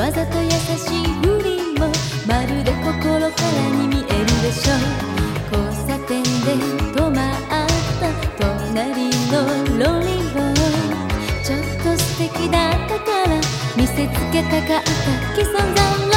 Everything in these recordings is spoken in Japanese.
わざと優しいふりもまるで心からにでしょ？う交差点で止まった隣のロリをちょっと素敵だったから見せつけたかった既存在の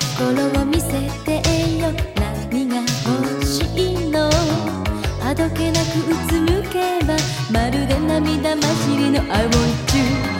心を見せてよ。何が欲しいの？あどけなくうつむけばまるで涙まじりの I want you